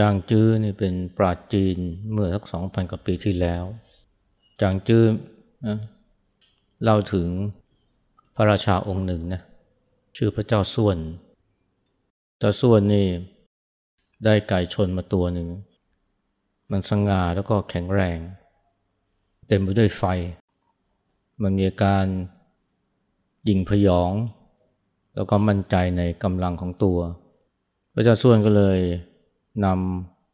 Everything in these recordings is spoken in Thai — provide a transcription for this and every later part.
จารย์จื้อนี่เป็นปราจีนเมื่อสักสองพันกว่าปีที่แล้ว จางจื้อนะเล่าถึงพระราชาองค์หนึ่งนะชื่อพระเจ้าส่วน เจ้าส่วนนี่ได้ไก่ชนมาตัวหนึ่ง มันสง่าแล้วก็แข็งแรง เต็มไปด้วยไฟ มันมีการยิงพยอง แล้วก็มั่นใจในกำลังของตัว พระเจ้าส่วนก็เลย น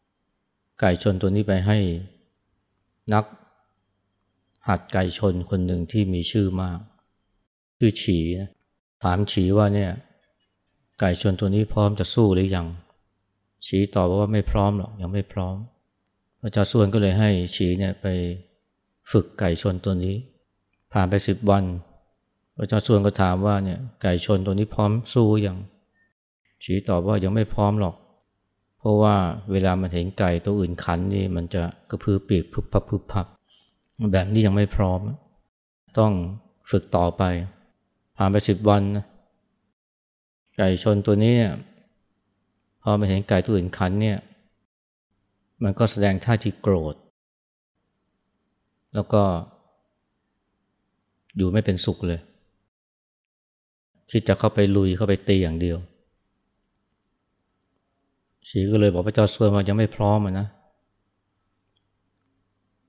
ำไก่ชนตัวนี้ไปให้นักหัดไก่ชนคนหนึ่งที่มีชื่อมาก ชื่อฉีนะถามฉีว่าเนี่ย ไก่ชนตัวนี้พร้อมจะสู้หรือยัง ฉีตอบว่าไม่พร้อมหรอกยังไม่พร้อมพระเจ้าส่วนก็เลยให้ฉีเนี่ยไปฝึกไก่ชนตัวนี้ ผ่านไปสิบวัน พระเจ้าส่วนก็ถามว่าเนี่ยไก่ชนตัวนี้พร้อมสู้ยังฉีตอบว่ายังไม่พร้อมหรอก ราะว่าเวลามันเห็นไก่ตัวอื่นขันนี่มันจะกระพือปีกพุบพับพุบพับแบบนี้ยังไม่พร้อม ต้องฝึกต่อไป ผ่านไปสิบวันไก่ชนตัวนี้เนี่ยพอมาเห็นไก่ตัวอื่นขันเนี่ย มันก็แสดงท่าทีโกรธ แล้วก็อยู่ไม่เป็นสุขเลย คิดจะเข้าไปลุยเข้าไปตีอย่างเดียว สีก็เลยบอกพระเจ้าส่วนว่ายังไม่พร้อมอะนะ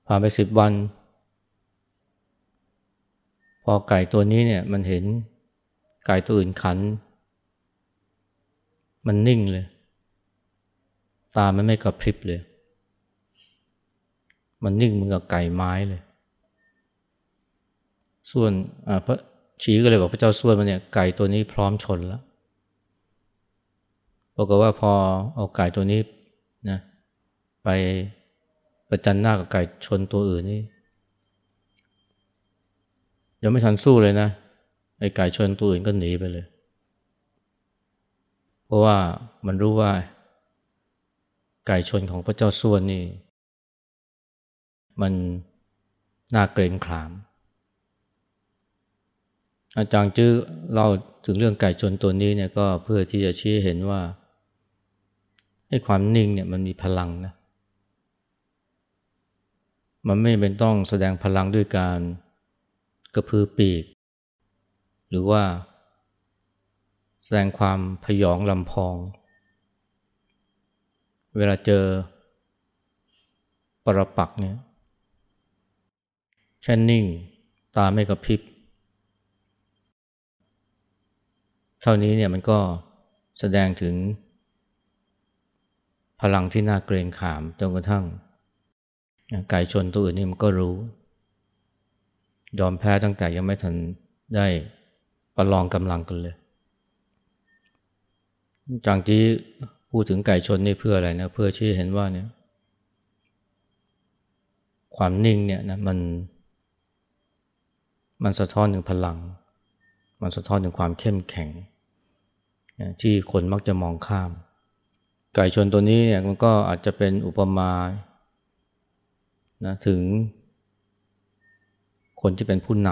ผ่านไปสิบวัน พอไก่ตัวนี้เนี่ยมันเห็นไก่ตัวอื่นขัน มันนิ่งเลย ตามันไม่กระพริบเลย มันนิ่งเหมือนกับไก่ไม้เลย ส่วนพระชีก็เลยบอกพระเจ้าส่วนมันเนี่ยไก่ตัวนี้พร้อมชนแล้ว ปรากฏว่าพอเอาไก่ตัวนี้นะไปประจันหน้ากับไก่ชนตัวอื่นนี่ยังไม่ทันสู้เลยนะไอ้ไก่ชนตัวอื่นก็หนีไปเลย เพราะว่ามันรู้ว่า ไก่ชนของพระเจ้าส่วนนี่ มันน่าเกรงขาม อาจารย์จื้อเล่าถึงเรื่องไก่ชนตัวนี้เนี่ยก็เพื่อที่จะชี้เห็นว่า ไอ้ความนิ่งเนี่ยมันมีพลังนะ มันไม่เป็นต้องแสดงพลังด้วยการกระพือปีก หรือว่าแสดงความพยองลำพอง เวลาเจอปรปักเนี่ยแค่นิ่ง ตาไม่กระพริบ เท่านี้เนี่ยมันก็แสดงถึง พลังที่น่าเกรงขามจนกระทั่งไก่ชนตัวอื่นนี่มันก็รู้ ยอมแพ้ตั้งแต่ยังไม่ทันได้ประลองกำลังกันเลยจางที่พูดถึงไก่ชนนี่เพื่ออะไรนะเพื่อชี้เห็นว่าเนี่ยความนิ่งเนี่ยนะมันมันสะท้อนถึงพลัง มันสะท้อนถึงความเข้มแข็งที่คนมักจะมองข้าม ไก่ชนตัวนี้เนี่ยมันก็อาจจะเป็นอุปมานะถึง คนที่เป็นผู้น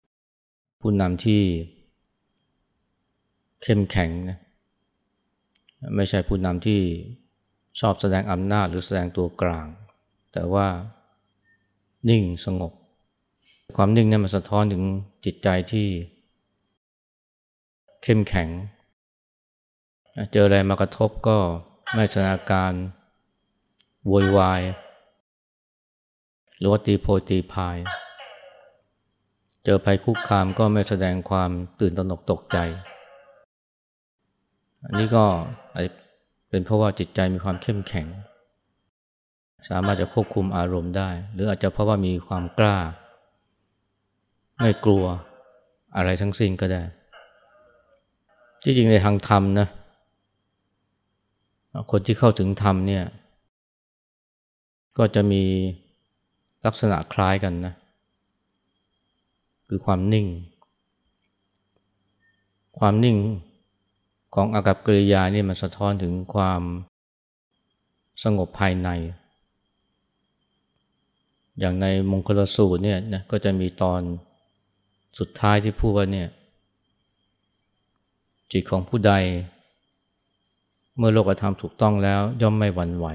ำผู้นำที่เข้มแข็งนะไม่ใช่ผู้นำที่ชอบแสดงอำนาจหรือแสดงตัวกลาง แต่ว่านิ่งสงบ ความนิ่งนี่มันสะท้อนถึงจิตใจที่ เข้มแข็ง เจออะไรมากระทบก็ไม่แสดงอาการโวยวายหรือว่าตีโพตีพาย เจอภัยคุกคามก็ไม่แสดงความตื่นตระหนกตกใจ อันนี้ก็เป็นเพราะว่าจิตใจมีความเข้มแข็ง สามารถจะควบคุมอารมณ์ได้ หรืออาจจะเพราะว่ามีความกล้า ไม่กลัวอะไรทั้งสิ้นก็ได้ ที่จริงในทางธรรมนะ คนที่เข้าถึงธรรมเนี่ย ก็จะมีลักษณะคล้ายกันนะ คือความนิ่ง ความนิ่งของอากับกิริยานี่มันสะท้อนถึงความสงบภายใน อย่างในมงคลสูตรเนี่ยนะก็จะมีตอนสุดท้ายที่พูดว่าเนี่ย จิตของผู้ใด เมื่อโลกธรรมถูกต้องแล้วย่อมไม่หวั่นไหว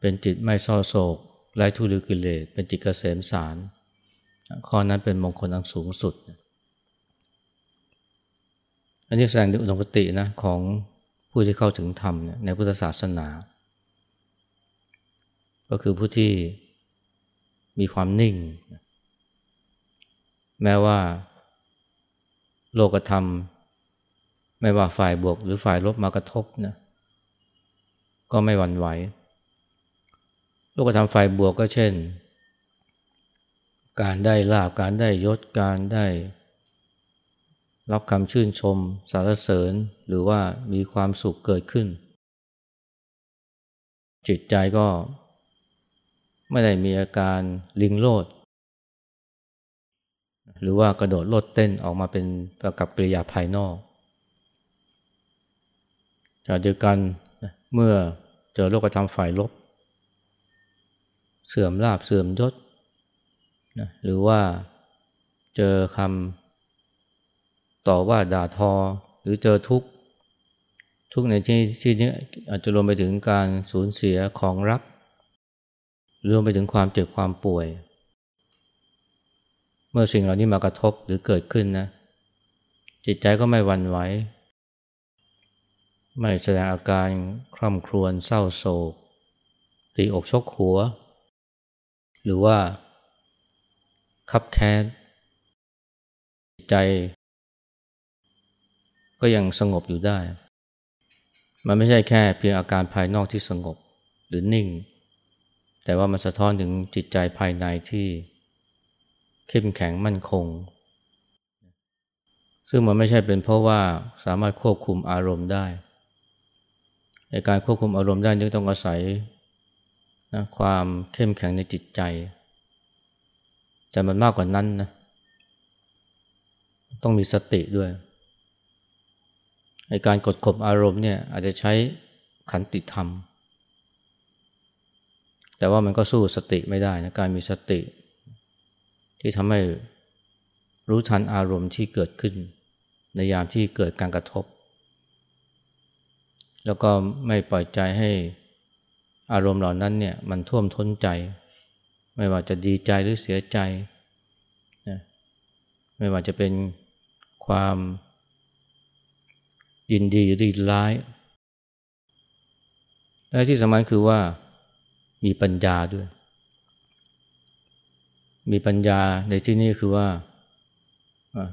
เป็นจิตไม่เศร้าโศกไร้ทุลิกิเลสเป็นจิตเกษมสาร ข้อนั้นเป็นมงคลอันสูงสุด อันนี้แสดงถึงอุดมคตินะของผู้ที่เข้าถึงธรรมในพุทธศาสนา ก็คือผู้ที่มีความนิ่ง แม้ว่าโลกธรรม ไม่ว่าฝ่ายบวกหรือฝ่ายลบมากระทบนะก็ไม่หวั่นไหวโลกธรรมฝ่ายบวกก็เช่น การได้ลาบการได้ยศการได้รับคำชื่นชม สารเสริญหรือว่ามีความสุขเกิดขึ้น จิตใจก็ไม่ได้มีอาการลิงโลด หรือว่ากระโดดโลดเต้นออกมาเป็นประกับกริยาภายนอก จากเดียวกันเมื่อเจอโลกธรรมฝ่ายลบ เสื่อมลาบเสื่อมยศนะหรือว่าเจอคำต่อว่าด่าทอ หรือเจอทุกข์ ทุกในที่ที่นี้อาจจะรวมไปถึงการสูญเสียของรักรวมไปถึงความเจ็บความป่วย เมื่อสิ่งเหล่านี้มากระทบหรือเกิดขึ้นนะจิตใจก็ไม่หวั่นไหว ไม่แสดงอาการคร่ำครวญเศร้าโศก ตีอกชกหัว หรือว่า คับแค้นใจ ก็ยังสงบอยู่ได้ มันไม่ใช่แค่เพียงอาการภายนอกที่สงบหรือนิ่ง แต่ว่ามันสะท้อนถึงจิตใจภายในที่ เข้มแข็งมั่นคง ซึ่งมันไม่ใช่เป็นเพราะว่าสามารถควบคุมอารมณ์ได้ การควบคุมอารมณ์ได้นี่ต้องอาศัยนะความเข้มแข็งในจิตใจ แต่มันมากกว่านั้นนะต้องมีสติด้วยในการกดข่มอารมณ์เนี่ยอาจจะใช้ขันติธรรม แต่ว่ามันก็สู้สติไม่ได้นะการมีสติ ที่ทำให้รู้ทันอารมณ์ที่เกิดขึ้น ในยามที่เกิดการกระทบ แล้วก็ไม่ปล่อยใจให้อารมณ์เหล่านั้นเนี่ยมันท่วมท้นใจ ไม่ว่าจะดีใจหรือเสียใจนะไม่ว่าจะเป็นความยินดีหรือดีร้าย และที่สำคัญคือว่ามีปัญญาด้วย มีปัญญาในที่นี้คือว่า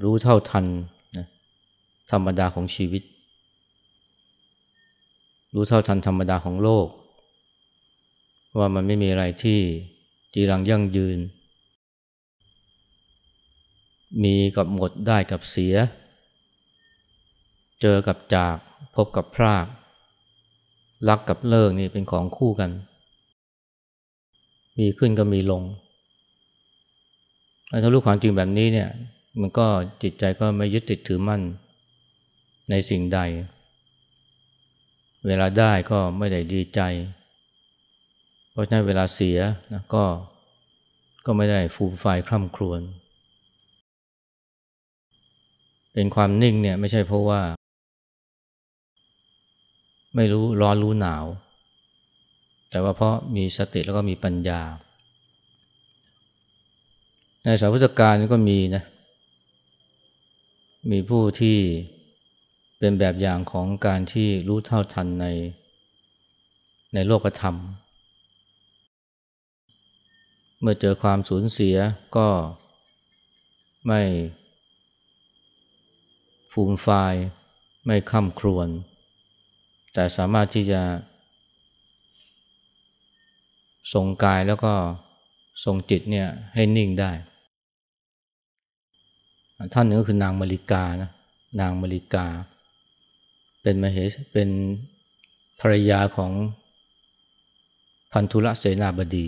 รู้เท่าทันนะธรรมดาของชีวิต รู้เท่าทันธรรมดาของโลก ว่ามันไม่มีอะไรที่จีรังยั่งยืน มีกับหมดได้กับเสีย เจอกับจากพบกับพรากรักกับเลิกนี่เป็นของคู่กัน มีขึ้นก็มีลงถ้ารู้ความจริงแบบนี้เนี่ย มันก็จิตใจก็ไม่ยึดติดถือมั่นในสิ่งใด เวลาได้ก็ไม่ได้ดีใจ เพราะฉะนั้นเวลาเสียนะก็ก็ไม่ได้ฟูมไฟคร่ำครวญเป็นความนิ่งเนี่ยไม่ใช่เพราะว่า ไม่รู้ร้อนรู้หนาว แต่ว่าเพราะมีสติแล้วก็มีปัญญา ในสายพุทธการก็มีนะมีผู้ที่ เป็นแบบอย่างของการที่รู้เท่าทันใน ในโลกธรรม เมื่อเจอความสูญเสียก็ไม่ฟูมฟายไม่ค่ำครวญแต่สามารถที่จะทรงกายแล้วก็ทรงจิตเนี่ยให้นิ่งได้ ท่านนึงก็คือนางมาริกานะนางมาริกา เป็นมเหสเป็นภรรยาของพันธุระเสนาบดี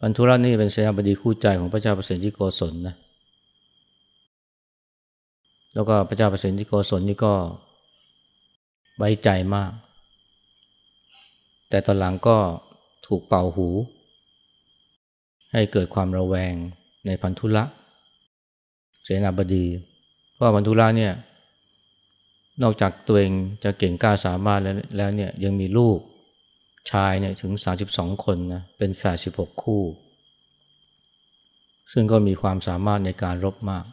บรรทุรัตนี่เป็นเสนาบดีคู่ใจของพระเจ้าเปรตที่โกศลนะแล้วก็พระเจ้าเปรตที่โกศลนี่ก็ไว้ใจมาก แต่ตอนหลังก็ถูกเป่าหู ให้เกิดความระแวงในพันธุระเสนาบดี เพราะพันธุระเนี่ย นอกจากตัวเองจะเก่งกล้าสามารถแล้วแล้วเนี่ยยังมีลูกชายเนี่ยถึง 32 คนนะเป็นแฝด16 คู่ ซึ่งก็มีความสามารถในการรบมาก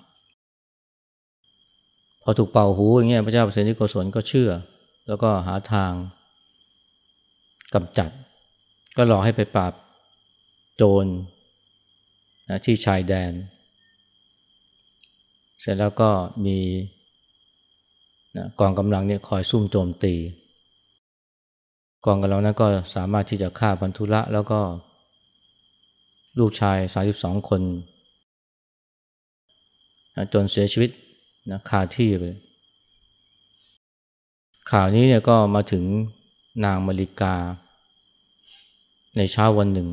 พอถูกเป่าหูอย่างเงี้ยพระเจ้าเปรตนิโกศลก็เชื่อ แล้วก็หาทางกำจัด ก็รอให้ไปปราบโจรนะที่ชายแดน เสร็จแล้วก็มี นะกองกำลังเนี่ยคอยซุ่มโจมตี กองกำลังนั้นก็สามารถที่จะฆ่าพันธุระแล้วก็ ลูกชาย 32 คนนะจนเสียชีวิตนะคาที่ไปข่าวนี้เนี่ยก็มาถึงนางมาริกา ในเช้าวันหนึ่ง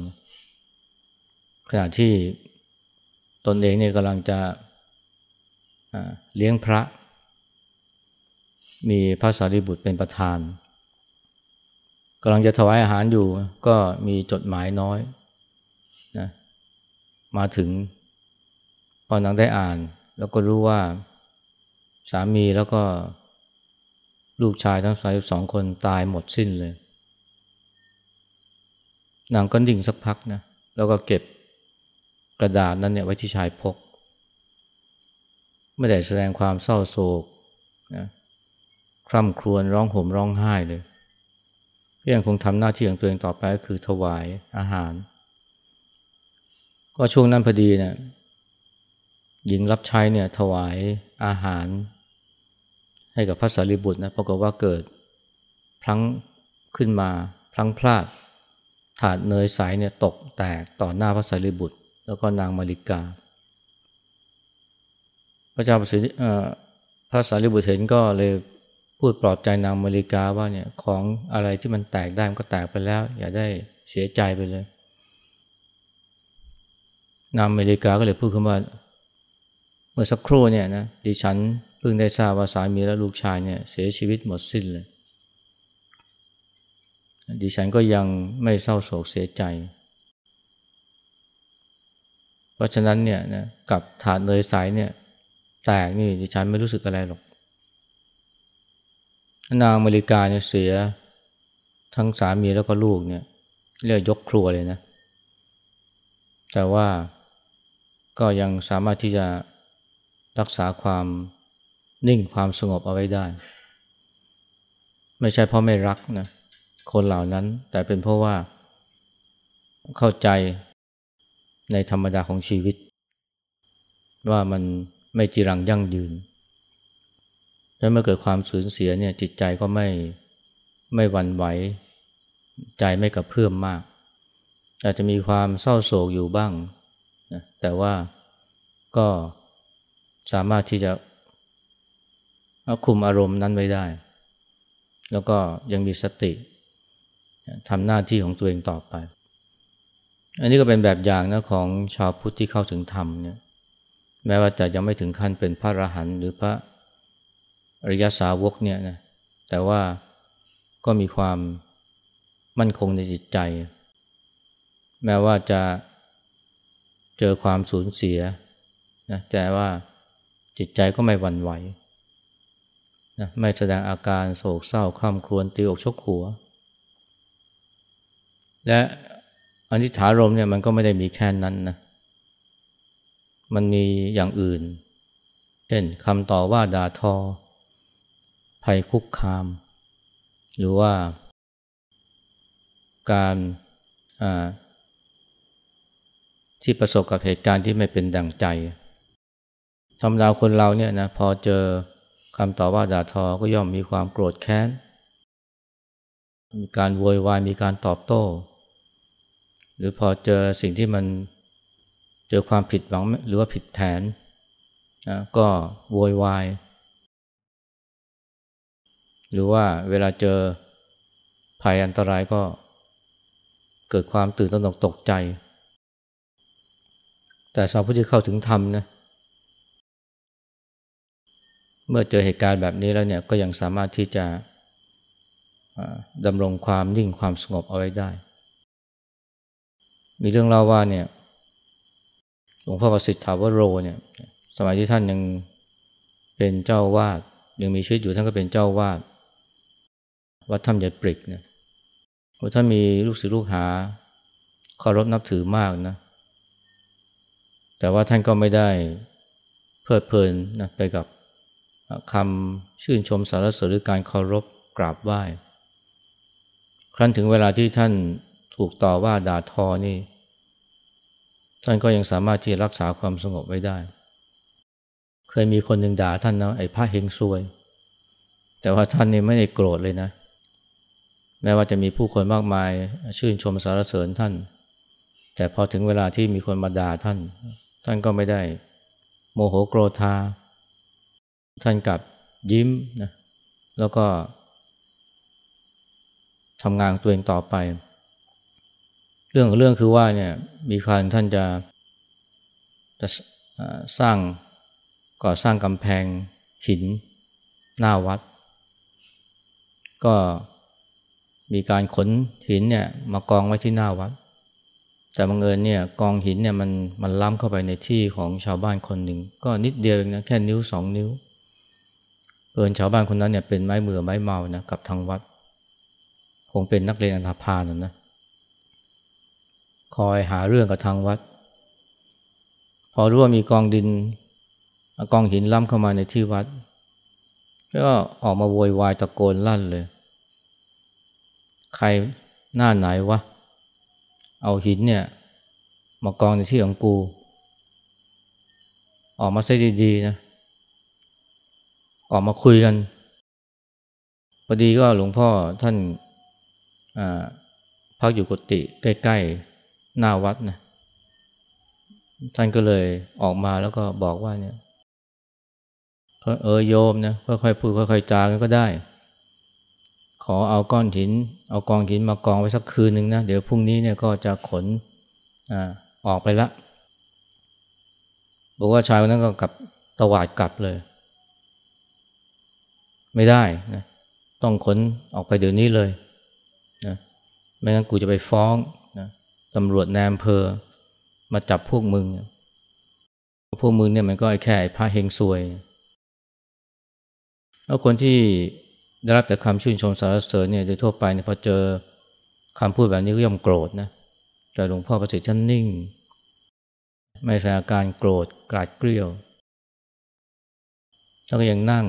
ขณะที่ตนเองเนี่ยกำลังจะเลี้ยงพระ มีพระสารีบุตรเป็นประธานกำลังจะถวายอาหารอยู่ก็มีจดหมายน้อยนะมาถึงพอนางได้อ่าน แล้วก็รู้ว่าสามีแล้วก็ลูกชายทั้งสายสองคนตายหมดสิ้นเลย นางก็ดิ่งสักพักนะแล้วก็เก็บกระดาษนั้นเนี่ยไว้ที่ชายพก ไม่ได้แสดงความเศร้าโศกนะ คร่ำครวญร้องห่มร้องไห้เลยยังคงทำหน้าที่ของตัวเองต่อไปก็คือถวายอาหาร ก็ช่วงนั้นพอดีเนี่ยหญิงรับใช้เนี่ยถวายอาหาร ให้กับพระสารีบุตรนะปรากฏว่าเกิดพลั้งขึ้นมาพลั้งพลาด ถาดเนยใสเนี่ยตกแตกต่อหน้าพระสารีบุตร แล้วก็นางมาริกา พระเจ้าประสิทธิพระสารีบุตรเห็นก็เลย พูดปลอบใจนางมาริกาว่าเนี่ยของอะไรที่มันแตกได้มันก็แตกไปแล้ว อย่าได้เสียใจไปเลย นางมาริกาก็เลยพูดขึ้นว่าเมื่อสักครู่เนี่ยนะดิฉันเพิ่งได้ทราบว่าสามีและลูกชายเนี่ยเสียชีวิตหมดสิ้นเลย ดิฉันก็ยังไม่เศร้าโศกเสียใจ เพราะฉะนั้นเนี่ยนะกับถาดเนยใสเนี่ยแตกนี่ดิฉันไม่รู้สึกอะไรหรอก นางอเมริกาเนี่ยเสียทั้งสามีแล้วก็ลูกเนี่ย เรียกยกครัวเลยนะ แต่ว่าก็ยังสามารถที่จะรักษาความนิ่งความสงบเอาไว้ได้ ไม่ใช่เพราะไม่รักนะคนเหล่านั้น แต่เป็นเพราะว่าเข้าใจในธรรมดาของชีวิต ว่ามันไม่จีรังยั่งยืน แล้วเมื่อเกิดความสูญเสียเนี่ยจิตใจก็ไม่ไม่หวั่นไหว ใจไม่กระเพื่อมมาก อาจจะมีความเศร้าโศกอยู่บ้างนะแต่ว่าก็สามารถที่จะคุมอารมณ์นั้นไว้ได้ แล้วก็ยังมีสติทำหน้าที่ของตัวเองต่อไป อันนี้ก็เป็นแบบอย่างนะของชาวพุทธที่เข้าถึงธรรมเนี่ยแม้ว่าจะยังไม่ถึงขั้นเป็นพระอรหันต์หรือพระ อริยสาวกเนี่ยนะแต่ว่าก็มีความมั่นคงในจิตใจ แม้ว่าจะเจอความสูญเสียนะแต่ว่าจิตใจก็ไม่หวั่นไหวนะไม่แสดงอาการโศกเศร้าคร่ำครวญตีอกชกหัว และอนิถารมเนี่ยมันก็ไม่ได้มีแค่นั้นนะมันมีอย่างอื่น เช่นคำต่อว่าด่าทอ ภัยคุกคาม หรือว่า การที่ประสบกับเหตุการณ์ที่ไม่เป็นดังใจธรรมดาคนเราเนี่ยนะพอเจอคำต่อว่าด่าทอก็ย่อมมีความโกรธแค้น มีการโวยวายมีการตอบโต้ หรือพอเจอสิ่งที่มันเจอความผิดหวังหรือว่าผิดแผนนะก็โวยวาย หรือว่าเวลาเจอภัยอันตรายก็เกิดความตื่นตระหนกตกใจ แต่ชาวพุทธที่เข้าถึงธรรมนะเมื่อเจอเหตุการณ์แบบนี้แล้วเนี่ยก็ยังสามารถที่จะดำรงความนิ่งความสงบเอาไว้ได้ มีเรื่องเล่าว่าเนี่ยหลวงพ่อประสิทธิ์ถาวโรเนี่ยสมัยที่ท่านยังเป็นเจ้าวาดยังมีชีวิตอยู่ท่านก็เป็นเจ้าวาด วัดถ้ำยายปริกเนี่ยท่านมีลูกศิษย์ลูกหาเคารพนับถือมากนะ แต่ว่าท่านก็ไม่ได้เพลิดเพลินนะไปกับคำชื่นชมสารเสริญหรือการเคารพกราบไหว้ ครั้นถึงเวลาที่ท่านถูกต่อว่าด่าทอนี่ ท่านก็ยังสามารถที่จะรักษาความสงบไว้ได้ เคยมีคนหนึ่งด่าท่านนะไอ้พระเฮงซวย แต่ว่าท่านนี่ไม่ได้โกรธเลยนะ แม้ว่าจะมีผู้คนมากมายชื่นชมสารเสริญท่าน แต่พอถึงเวลาที่มีคนมาด่าท่าน ท่านก็ไม่ได้โมโหโกรธา ท่านกลับยิ้มนะแล้วก็ทำงานตัวเองต่อไป เรื่องเรื่องคือว่าเนี่ยมีครั้งท่านจะจะสร้างก่อสร้างกำแพงหินหน้าวัด ก็ มีการขนหินเนี่ยมากองไว้ที่หน้าวัด แต่บังเอิญเนี่ยกองหินเนี่ยมันมันล้ำเข้าไปในที่ของชาวบ้านคนหนึ่ง ก็นิดเดียวเองนะแค่นิ้วสองนิ้วเอิญชาวบ้านคนนั้นเนี่ยเป็นไม้เมือไม้เมานะกับทางวัด คงเป็นนักเรียนอันธพาลนะคอยหาเรื่องกับทางวัด พอรู้ว่ามีกองดินกองหินล้ำเข้ามาในที่วัด ก็ออกมาโวยวายตะโกนลั่นเลย ใครหน้าไหนวะ เอาหินเนี่ย มากองในที่ของกู ออกมาซะดีๆนะ ออกมาคุยกันพอดีก็หลวงพ่อท่านพักอยู่กุฏิใกล้ๆหน้าวัดนะท่านก็เลยออกมาแล้วก็บอกว่าเนี่ยเออโยมนะค่อยๆพูดค่อยๆจากันก็ได้ อเอาก้อนหิน เอากองหินมากองไว้สักคืนหนึ่งนะ เดี๋ยวพรุ่งนี้เนี่ยก็จะขนอ่าออกไปละ บอกว่าชายคนนั้นก็กลับตวาดกลับเลย ไม่ได้นะต้องขนออกไปเดี๋ยวนี้เลยนะไม่งั้นกูจะไปฟ้องนะตำรวจแนมเพอมาจับพวกมึง พวกมึงเนี่ยมันก็แค่พระเฮงซวยแล้วคนที่ ได้รับแต่คำชื่นชมสรรเสริญเนี่ยโดยทั่วไปเนี่ยพอเจอคำพูดแบบนี้ก็ย่อมโกรธนะแต่หลวงพ่อประสิทธิ์ท่านนิ่ง ไม่แสดงอาการโกรธกราดเกลียวแล้วก็ยังนั่ง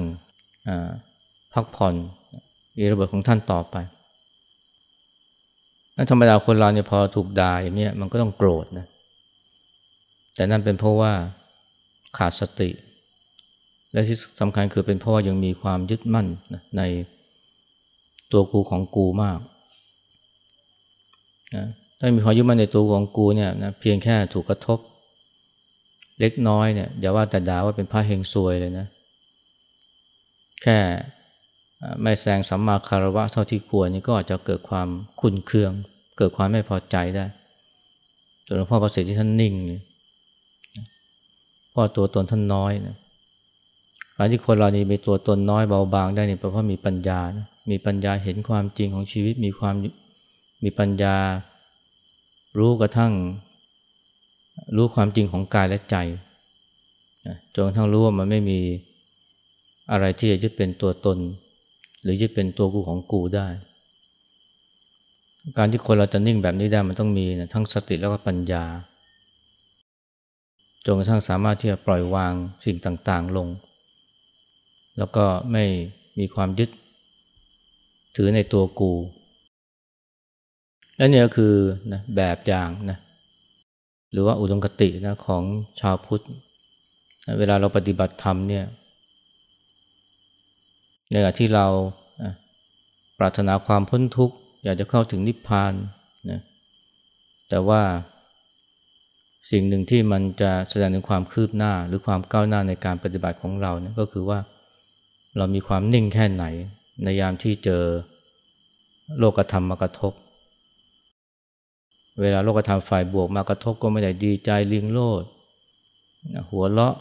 พักผ่อนอีระเบิดของท่านต่อไปธรรมดาคนเราเนี่ยพอถูกด่าอย่างนี้มันก็ต้องโกรธนะแต่นั่นเป็นเพราะว่าขาดสติ และที่สำคัญคือเป็นเพราะว่ายังมีความยึดมั่นในตัวกูของกูมากนะถ้ามีความยึดมั่นในตัวของกูเนี่ยนะเพียงแค่ถูกกระทบ เล็กน้อยเนี่ยอย่าว่าแต่ด่าว่าเป็นพระเฮงซวยเลยนะ แค่ไม่แสดงสัมมาคารวะเท่าที่ควรนี่ก็อาจจะเกิดความขุนเคือง เกิดความไม่พอใจได้จนหลวงพ่อประสิทธิ์ที่ท่านนิ่งเลยพ่อตัวตนท่านน้อยนะ การที่คนเรานี่มีตัวตนน้อยเบาบางได้เนี่ยเพราะมีปัญญานะมีปัญญาเห็นความจริงของชีวิตมีความมีปัญญา รู้กระทั่ง รู้ความจริงของกายและใจจนกระทั่งรู้ว่ามันไม่มีอะไรที่จะยึดเป็นตัวตน หรือจะเป็นตัวกูของกูได้ การที่คนเราจะนิ่งแบบนี้ได้มันต้องมีนะทั้งสติแล้วก็ปัญญาจนกระทั่งสามารถที่จะปล่อยวางสิ่งต่างๆ ลง แล้วก็ไม่มีความยึดถือในตัวกู และนี่ก็คือนะแบบอย่างนะหรือว่าอุดมคตินะของชาวพุทธเวลาเราปฏิบัติธรรมเนี่ยในขณะที่เราปรารถนาความพ้นทุกข์ อยากจะเข้าถึงนิพพานนะแต่ว่าสิ่งหนึ่งที่มันจะแสดงถึงความคืบหน้าหรือความก้าวหน้าในการปฏิบัติของเราเนี่ยก็คือว่า เรามีความนิ่งแค่ไหน ในยามที่เจอโลกธรรมมากระทบ เวลาโลกธรรมฝ่ายบวกมากระทบก็ไม่ได้ดีใจลิงโลด หัวเราะ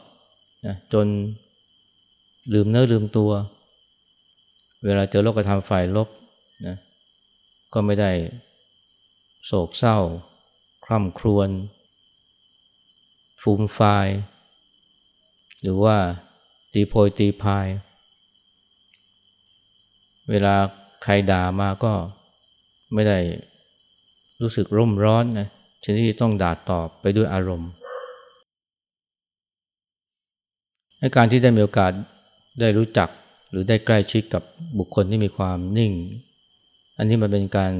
จนลืมเนื้อลืมตัว เวลาเจอโลกธรรมฝ่ายลบนะก็ไม่ได้โศกเศร้า คร่ำครวญฟูมฟาย หรือว่าตีโพยตีพาย เวลาใครด่ามาก็ไม่ได้รู้สึกร่มร้อนนะชนิดที่ต้องด่าตอบไปด้วยอารมณ์ในการที่ได้มีโอกาสได้รู้จักหรือได้ใกล้ชิดกับบุคคลที่มีความนิ่ง อันนี้มันเป็นการ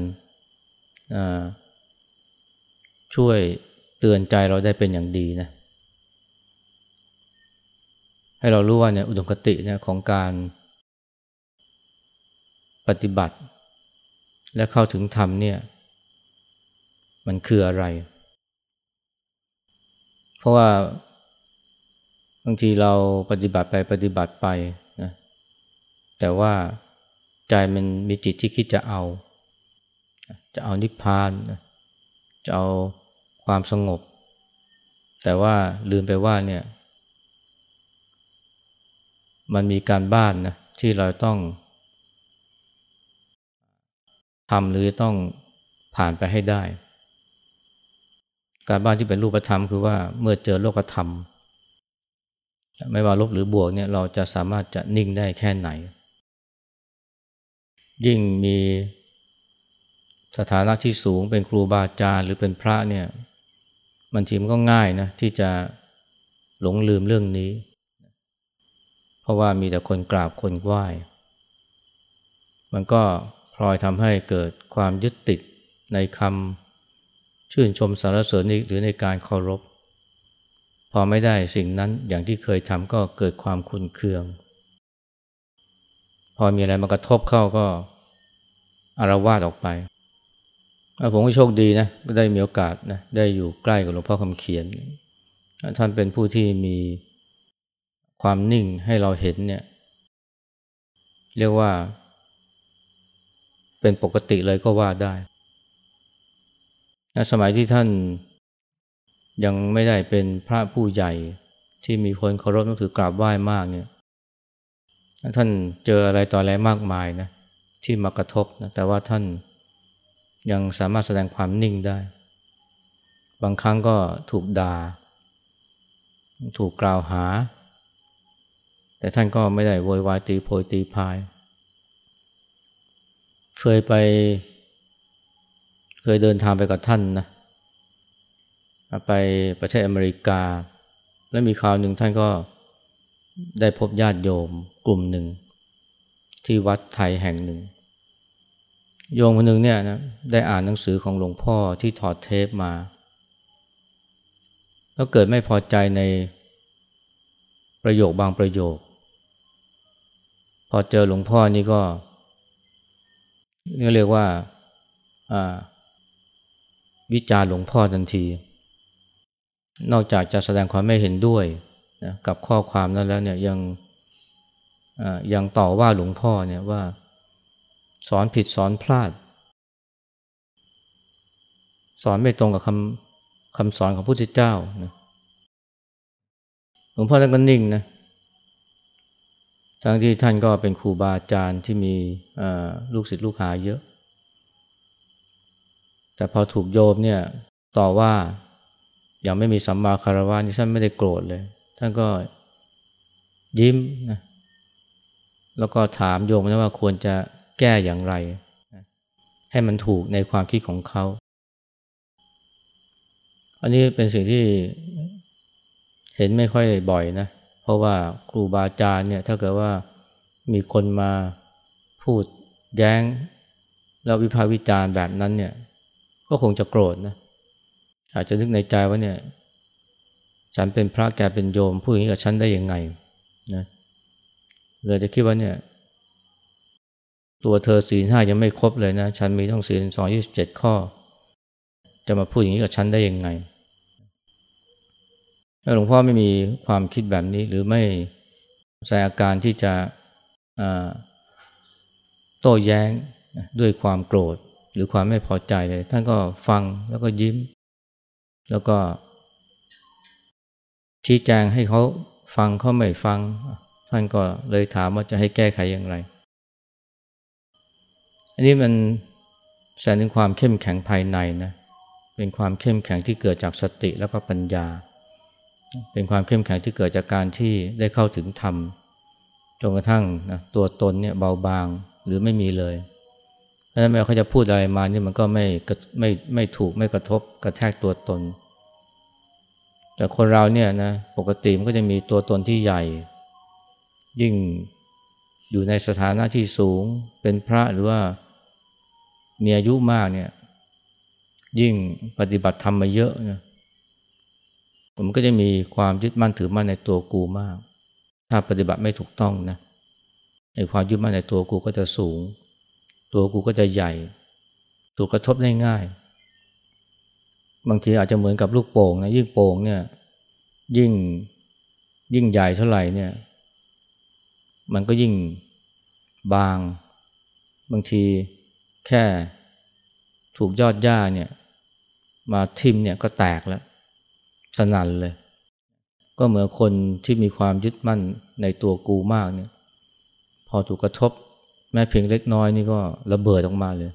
ช่วยเตือนใจเราได้เป็นอย่างดีนะ ให้เรารู้ว่าเนี่ยอุดมคติเนี่ยของการ ปฏิบัติ และเข้าถึงธรรมเนี่ย มันคืออะไร เพราะว่าบางทีเราปฏิบัติไปปฏิบัติไปนะแต่ว่าใจมันมีจิตที่คิดจะเอา จะเอานิพพานจะเอาความสงบ แต่ว่าลืมไปว่าเนี่ย มันมีการบ้านนะที่เราต้อง ทำหรือต้องผ่านไปให้ได้ การบ้านที่เป็นรูปธรรมคือว่าเมื่อเจอโลกธรรม ไม่ว่าลบหรือบวกเนี่ยเราจะสามารถจะนิ่งได้แค่ไหน ยิ่งมีสถานะที่สูงเป็นครูบาอาจารย์หรือเป็นพระเนี่ยมันทีมันก็ง่ายนะที่จะหลงลืมเรื่องนี้ เพราะว่ามีแต่คนกราบคนไหว้ มันก็ ลอยทำให้เกิดความยึดติดในคำชื่นชมสารเสริญหรือในการเคารพ พอไม่ได้สิ่งนั้นอย่างที่เคยทำก็เกิดความคุนเคือง พอมีอะไรมากระทบเข้าก็อารวาสออกไป ผมก็โชคดีนะก็ได้มีโอกาสนะได้อยู่ใกล้กับหลวงพ่อคำเขียน ท่านเป็นผู้ที่มีความนิ่งให้เราเห็นเนี่ย เรียกว่า เป็นปกติเลยก็ว่าได้สมัยที่ท่านยังไม่ได้เป็นพระผู้ใหญ่ที่มีคนเคารพนับถือกราบไหว้มากเนี่ยท่านเจออะไรต่ออะไรมากมายนะที่มากระทบนะแต่ว่าท่านยังสามารถแสดงความนิ่งได้ บางครั้งก็ถูกดา่า ถูกกล่าวหา แต่ท่านก็ไม่ได้โวยวายตีโพยตีพาย เคยไป เคยเดินทางไปกับท่านนะไปประเทศอเมริกา แล้วมีคราวหนึ่งท่านก็ได้พบญาติโยมกลุ่มหนึ่ง ที่วัดไทยแห่งหนึ่ง โยมคนหนึ่งเนี่ยนะได้อ่านหนังสือของหลวงพ่อที่ถอดเทปมา แล้วเกิดไม่พอใจในประโยคบางประโยค พอเจอหลวงพ่อนี่ก็ นี่เรียกว่าวิจารหลวงพ่อทันที นอกจากจะแสดงความไม่เห็นด้วยนะกับข้อความนั้นแล้วเนี่ยยังยังต่อว่าหลวงพ่อเนี่ยว่าสอนผิดสอนพลาด สอนไม่ตรงกับคำคำสอนของพระพุทธเจ้านะหลวงพ่อท่านก็นิ่งนะ ทั้งที่ท่านก็เป็นครูบาอาจารย์ที่มีลูกศิษย์ลูกหาเยอะ แต่พอถูกโยมเนี่ยต่อว่าอย่างไม่มีสัมมาคารวะนี่ท่านไม่ได้โกรธเลย ท่านก็ยิ้มนะแล้วก็ถามโยมนะว่าควรจะแก้อย่างไร ให้มันถูกในความคิดของเขา อันนี้เป็นสิ่งที่เห็นไม่ค่อยบ่อยนะเราะว่าครูบาอาจารย์เนี่ยถ้าเกิดว่ามีคนมาพูดแย้ง แล้ววิพากษ์วิจารณ์แบบนั้นเนี่ย ก็คงจะโกรธนะอาจจะนึกในใจว่าเนี่ย ฉันเป็นพระแกเป็นโยมพูดอย่างนี้กับฉันได้ยังไงนะเลยจะคิดว่าเนี่ย ตัวเธอศีลห้ายังไม่ครบเลยนะ ฉันมีต้องศีลสองยี่สิบเจ็ดข้อ จะมาพูดอย่างนี้กับฉันได้ยังไง หลวงพ่อไม่มีความคิดแบบนี้หรือไม่แสดงอาการที่จะโต้แย้งด้วยความโกรธหรือความไม่พอใจเลย ท่านก็ฟังแล้วก็ยิ้ม แล้วก็ ชี้แจงให้เขาฟังเขาไม่ฟัง ท่านก็เลยถามว่าจะให้แก้ไขอย่างไร อันนี้มันแสดงถึงความเข้มแข็งภายในนะเป็นความเข้มแข็งที่เกิดจากสติแล้วก็ปัญญา เป็นความเข้มแข็งที่เกิดจากการที่ได้เข้าถึงธรรมจนกระทั่งนะตัวตนเนี่ยเบาบางหรือไม่มีเลยเพราะฉะนั้นแม้เขาจะพูดอะไรมานี่มันก็ไม่ไม่ไม่ถูกไม่กระทบกระแทกตัวตน แต่คนเราเนี่ยนะปกติมันก็จะมีตัวตนที่ใหญ่ ยิ่งอยู่ในสถานะที่สูงเป็นพระหรือว่ามีอายุมากเนี่ยยิ่งปฏิบัติธรรมมาเยอะนะ ผมก็จะมีความยึดมั่นถือมั่นในตัวกูมาก ถ้าปฏิบัติไม่ถูกต้องนะไอ้ความยึดมั่นในตัวกูก็จะสูง ตัวกูก็จะใหญ่ถูกกระทบได้ง่าย บางทีอาจจะเหมือนกับลูกโป่งนะยิ่งโป่งเนี่ยยิ่งยิ่งใหญ่เท่าไหร่เนี่ยมันก็ยิ่งบาง บางทีแค่ถูกยอดหญ้าเนี่ยมาทิมเนี่ยก็แตกแล้ว สนั่นเลย ก็เหมือนคนที่มีความยึดมั่นในตัวกูมากเนี่ย พอถูกกระทบแม้เพียงเล็กน้อยนี่ก็ระเบิดออกมาเลย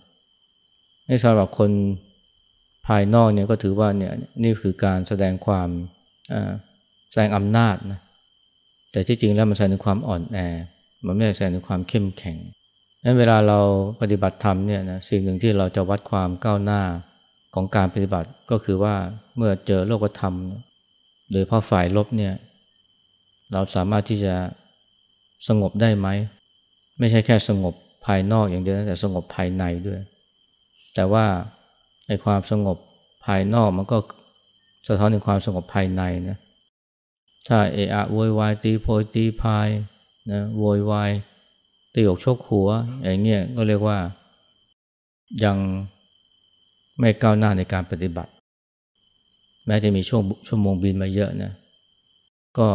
ในสำหรับคนภายนอกเนี่ยก็ถือว่าเนี่ยนี่คือการแสดงความแสดงอำนาจนะแต่ที่จริงแล้วมันแสดงถึงความอ่อนแอ มันไม่ได้แสดงถึงความเข้มแข็งนั้นเวลาเราปฏิบัติธรรมเนี่ยนะสิ่งหนึ่งที่เราจะวัดความก้าวหน้า ของการปฏิบัติก็คือว่าเมื่อเจอโลกธรรมโดยเพระฝ่ายลบเนี่ยเราสามารถที่จะสงบได้ไหม ไม่ใช่แค่สงบภายนอกอย่างเดียวแต่สงบภายในด้วย แต่ว่าในความสงบภายนอกมันก็สะท้อนถึงความสงบภายในนะถ้าเอะอะโวยวายตีโพยตีพายนะโวยวายตีอกชกหัวอย่างเงี้ยก็เรียกว่ายัง ไม่ก้าวหน้าในการปฏิบัติ แม้จะมีช่วงชั่วโมงบินมาเยอะนะก็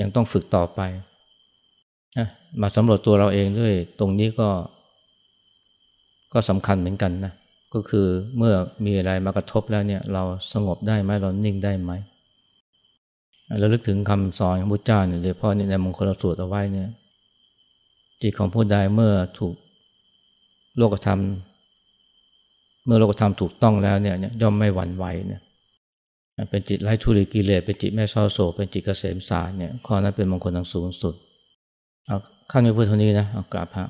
ยังต้องฝึกต่อไปนะมาสำรวจตัวเราเองด้วยตรงนี้ก็ ก็สำคัญเหมือนกันนะก็คือเมื่อมีอะไรมากระทบแล้วเนี่ย เราสงบได้ไหมเรานิ่งได้ไหมเราลึกถึงคำสอนของพุทธเจ้าเนี่ยโดยเฉพาะในมงคลสูตรเอาไว้เนี่ยจิตของผู้ใดเมื่อถูกโลกธรรม เมื่อโลกธรรมถูกต้องแล้วเนี่ยย่อมไม่หวั่นไหวเนี่ยเป็นจิตไร้ทุลีกิเลสเป็นจิตไม่เศร้าโศกเป็นจิตเกษมสารเนี่ยข้อนั้นเป็นมงคลทางสูงสุดเอาข้านี้พูดเท่านี้นะเอากราบพระ